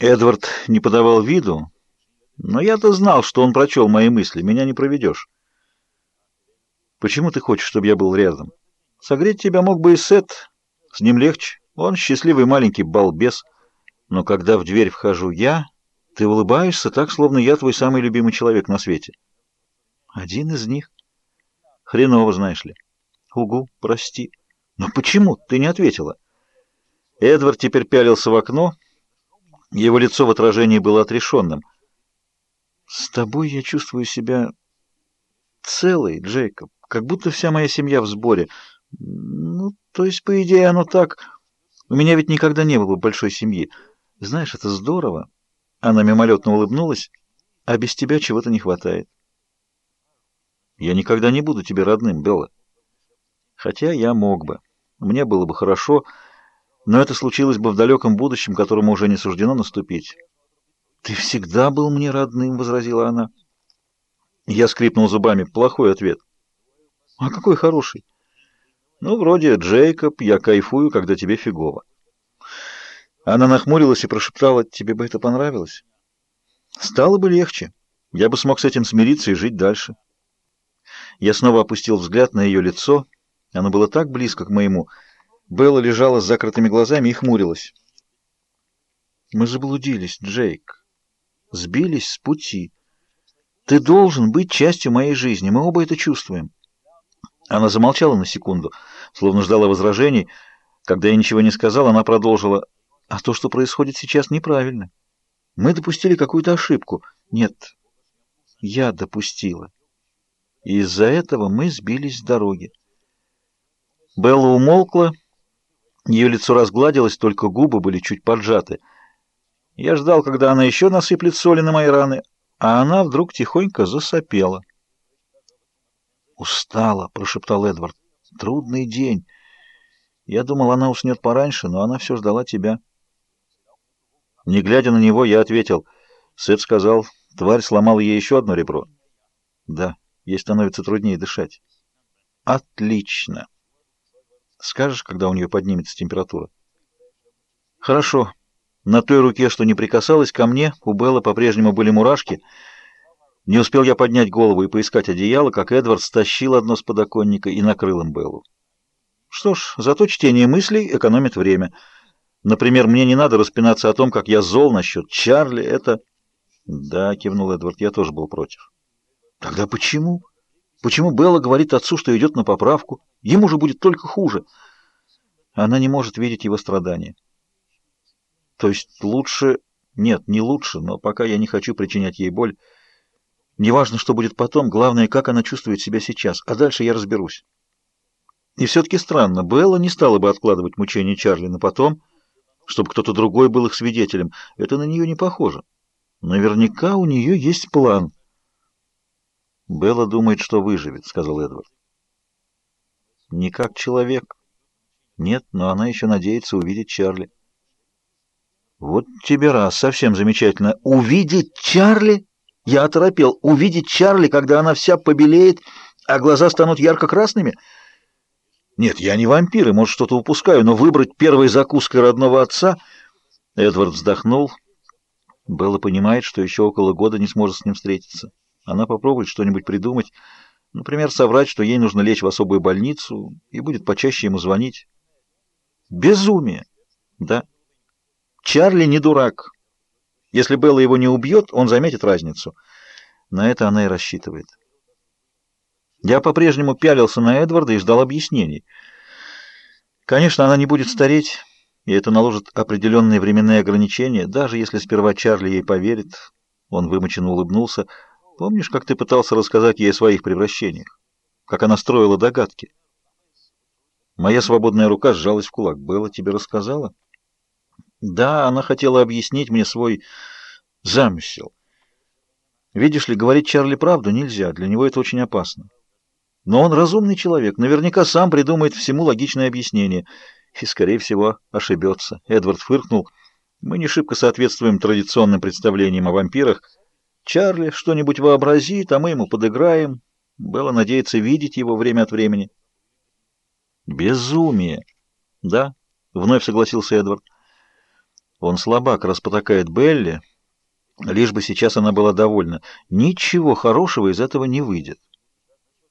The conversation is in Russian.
Эдвард не подавал виду, но я-то знал, что он прочел мои мысли. Меня не проведешь. Почему ты хочешь, чтобы я был рядом? Согреть тебя мог бы и Сет. С ним легче. Он счастливый маленький балбес. Но когда в дверь вхожу я, ты улыбаешься так, словно я твой самый любимый человек на свете. Один из них. Хреново, знаешь ли. Угу, прости. Но почему ты не ответила? Эдвард теперь пялился в окно. Его лицо в отражении было отрешенным. «С тобой я чувствую себя целой, Джейкоб, как будто вся моя семья в сборе. Ну, то есть, по идее, оно так. У меня ведь никогда не было большой семьи. Знаешь, это здорово». Она мимолетно улыбнулась. «А без тебя чего-то не хватает». «Я никогда не буду тебе родным, Белла. Хотя я мог бы. Мне было бы хорошо...» Но это случилось бы в далеком будущем, которому уже не суждено наступить. «Ты всегда был мне родным», — возразила она. Я скрипнул зубами. Плохой ответ. «А какой хороший?» «Ну, вроде Джейкоб, я кайфую, когда тебе фигово». Она нахмурилась и прошептала, «Тебе бы это понравилось?» «Стало бы легче. Я бы смог с этим смириться и жить дальше». Я снова опустил взгляд на ее лицо. Оно было так близко к моему, — Белла лежала с закрытыми глазами и хмурилась. «Мы заблудились, Джейк. Сбились с пути. Ты должен быть частью моей жизни. Мы оба это чувствуем». Она замолчала на секунду, словно ждала возражений. Когда я ничего не сказал, она продолжила. «А то, что происходит сейчас, неправильно. Мы допустили какую-то ошибку. Нет, я допустила. И из-за этого мы сбились с дороги». Белла умолкла, ее лицо разгладилось, только губы были чуть поджаты. Я ждал, когда она еще насыплет соли на мои раны, а она вдруг тихонько засопела. «Устала», — прошептал Эдвард. «Трудный день. Я думал, она уснет пораньше, но она все ждала тебя». Не глядя на него, я ответил. Сэп сказал, тварь сломала ей еще одно ребро. «Да, ей становится труднее дышать». «Отлично». Скажешь, когда у нее поднимется температура? Хорошо. На той руке, что не прикасалась ко мне, у Беллы по-прежнему были мурашки. Не успел я поднять голову и поискать одеяло, как Эдвард стащил одно с подоконника и накрыл им Беллу. Что ж, зато чтение мыслей экономит время. Например, мне не надо распинаться о том, как я зол насчет Чарли. Это... Да, кивнул Эдвард, я тоже был против. Тогда почему? Почему Белла говорит отцу, что идет на поправку? Ему же будет только хуже. Она не может видеть его страдания. То есть лучше... Нет, не лучше, но пока я не хочу причинять ей боль. Неважно, что будет потом, главное, как она чувствует себя сейчас, а дальше я разберусь. И все-таки странно, Белла не стала бы откладывать мучения Чарли на потом, чтобы кто-то другой был их свидетелем. Это на нее не похоже. Наверняка у нее есть план — Белла думает, что выживет, сказал Эдвард. Не как человек. Нет, но она еще надеется увидеть Чарли. Вот тебе раз, совсем замечательно. Увидеть Чарли? Я оторопел. Увидеть Чарли, когда она вся побелеет, а глаза станут ярко-красными? Нет, я не вампир и, может, что-то упускаю, но выбрать первой закуской родного отца... Эдвард вздохнул. Белла понимает, что еще около года не сможет с ним встретиться. Она попробует что-нибудь придумать, например, соврать, что ей нужно лечь в особую больницу, и будет почаще ему звонить. Безумие! Да. Чарли не дурак. Если Белла его не убьет, он заметит разницу. На это она и рассчитывает. Я по-прежнему пялился на Эдварда и ждал объяснений. Конечно, она не будет стареть, и это наложит определенные временные ограничения, даже если сперва Чарли ей поверит. Он вымоченно улыбнулся. Помнишь, как ты пытался рассказать ей о своих превращениях? Как она строила догадки? Моя свободная рука сжалась в кулак. Белла тебе рассказала? Да, она хотела объяснить мне свой замысел. Видишь ли, говорить Чарли правду нельзя, для него это очень опасно. Но он разумный человек, наверняка сам придумает всему логичное объяснение. И, скорее всего, ошибется. Эдвард фыркнул. Мы не шибко соответствуем традиционным представлениям о вампирах, Чарли что-нибудь вообразит, а мы ему подыграем. Было надеяться видеть его время от времени. Безумие. Да, вновь согласился Эдвард. Он слабак, распотакает Белли, лишь бы сейчас она была довольна. Ничего хорошего из этого не выйдет.